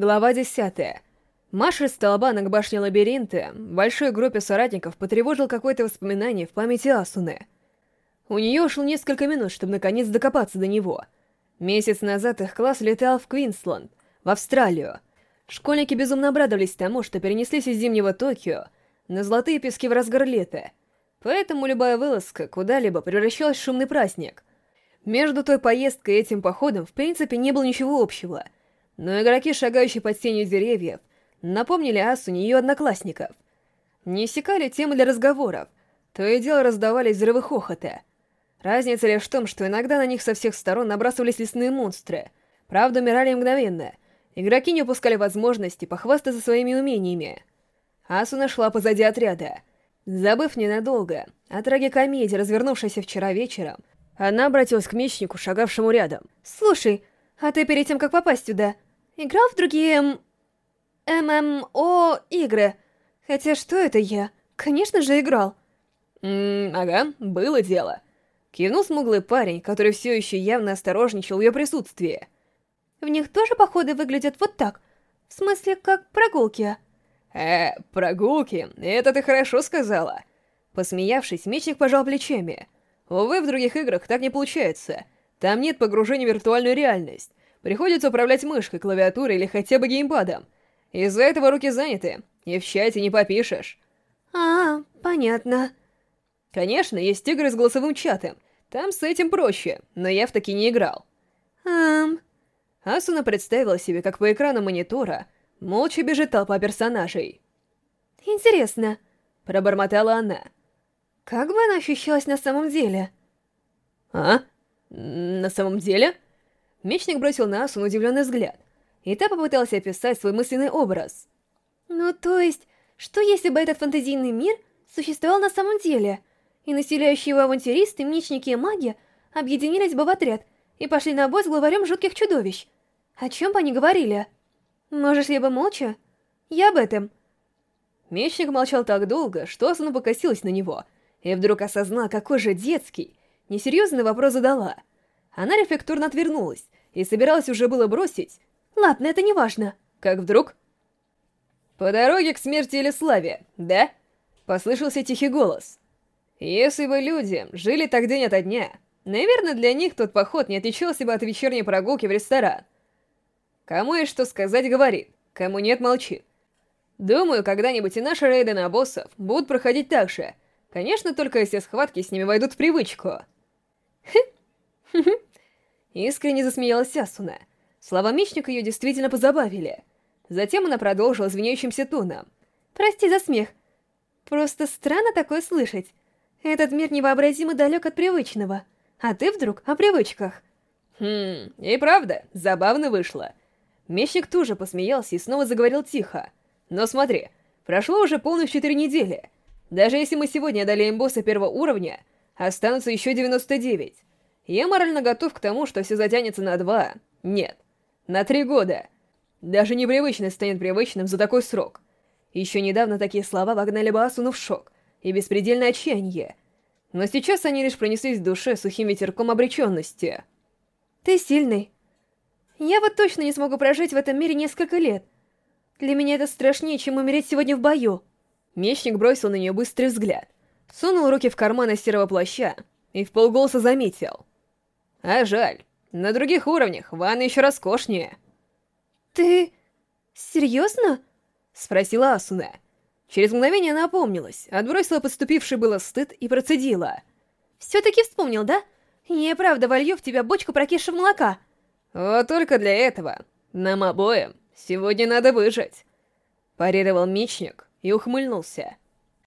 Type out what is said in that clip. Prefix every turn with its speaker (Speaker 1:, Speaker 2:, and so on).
Speaker 1: Глава 10. Маршаль Столбана к башне лабиринта большой группе соратников потревожил какое-то воспоминание в памяти Асуны. У нее ушло несколько минут, чтобы наконец докопаться до него. Месяц назад их класс летал в Квинсленд, в Австралию. Школьники безумно обрадовались тому, что перенеслись из зимнего Токио на золотые пески в разгар лета. Поэтому любая вылазка куда-либо превращалась в шумный праздник. Между той поездкой и этим походом в принципе не было ничего общего — но игроки, шагающие под тенью деревьев, напомнили Асуне ее одноклассников. Не иссякали темы для разговоров, то и дело раздавались взрывы хохота. Разница лишь в том, что иногда на них со всех сторон набрасывались лесные монстры. Правда, умирали мгновенно. Игроки не упускали возможности похвастаться своими умениями. Асуна шла позади отряда. Забыв ненадолго о трагикомедии, развернувшейся вчера вечером, она обратилась к мечнику, шагавшему рядом.
Speaker 2: «Слушай, а ты перед тем, как попасть сюда, Играл в другие... ММО игры. Хотя что это я? Конечно же играл.
Speaker 1: Ммм, ага, было дело. Кивнул смуглый парень, который все еще явно осторожничал в ее присутствии.
Speaker 2: В них тоже походы выглядят вот так. В смысле, как прогулки.
Speaker 1: Э, прогулки? Это ты хорошо сказала. Посмеявшись, мечник пожал плечами. Увы, в других играх так не получается. Там нет погружения в виртуальную реальность. Приходится управлять мышкой, клавиатурой или хотя бы геймпадом. Из-за этого руки заняты, и в чате не попишешь.
Speaker 2: А, понятно.
Speaker 1: Конечно, есть игры с голосовым чатом. Там с этим проще, но я в такие не играл.
Speaker 2: Эм...
Speaker 1: Асуна представила себе, как по экрану монитора молча бежит толпа персонажей.
Speaker 2: «Интересно», —
Speaker 1: пробормотала она.
Speaker 2: «Как бы она ощущалась на самом деле?»
Speaker 1: «А? На самом деле?» Мечник бросил на Асуну удивленный взгляд, и та попыталась описать свой мысленный образ.
Speaker 2: «Ну, то есть, что если бы этот фантазийный мир существовал на самом деле, и населяющие его авантюристы, мечники и маги объединились бы в отряд и пошли на бой с главарем жутких чудовищ? О чем бы они говорили? Можешь ли бы молча? Я об этом».
Speaker 1: Мечник молчал так долго, что Асуна покосилась на него, и вдруг осознала, какой же детский, несерьезный вопрос задала — она рефлекторно отвернулась и собиралась уже было бросить.
Speaker 2: Ладно, это не важно.
Speaker 1: Как вдруг... «По дороге к смерти или славе, да?» Послышался тихий голос. «Если бы люди жили так день ото дня, наверное, для них тот поход не отличался бы от вечерней прогулки в ресторан. Кому есть что сказать, говорит, кому нет, молчит. Думаю, когда-нибудь и наши рейды на боссов будут проходить так же. Конечно, только если схватки с ними войдут в привычку. Хм. Искренне засмеялась Асуна. Слова мечника ее действительно позабавили. Затем она продолжила звенящимся тоном.
Speaker 2: «Прости за смех. Просто странно такое слышать. Этот мир невообразимо далек от привычного. А ты вдруг о привычках».
Speaker 1: «Хм, и правда, забавно вышло». Мечник тоже посмеялся и снова заговорил тихо. «Но смотри, прошло уже полных четыре недели. Даже если мы сегодня одолеем босса первого уровня, останутся еще 99. Я морально готов к тому, что все затянется на два... Нет, на три года. Даже непривычно станет привычным за такой срок. Еще недавно такие слова вогнали бы Асуну в шок и беспредельное отчаяние. Но сейчас они лишь пронеслись в душе сухим ветерком обреченности.
Speaker 2: Ты сильный. Я вот точно не смогу прожить в этом мире несколько лет. Для меня это страшнее, чем умереть сегодня в бою.
Speaker 1: Мечник бросил на нее быстрый взгляд, сунул руки в карманы серого плаща и в полголоса заметил. А жаль, на других уровнях ванна еще роскошнее.
Speaker 2: Ты... серьезно?
Speaker 1: Спросила Асуна. Через мгновение она опомнилась, отбросила подступивший было стыд и процедила.
Speaker 2: Все-таки вспомнил, да? Я правда волью в тебя бочку прокисшего молока.
Speaker 1: Вот только для этого. Нам обоим сегодня надо выжить. Парировал мечник и ухмыльнулся.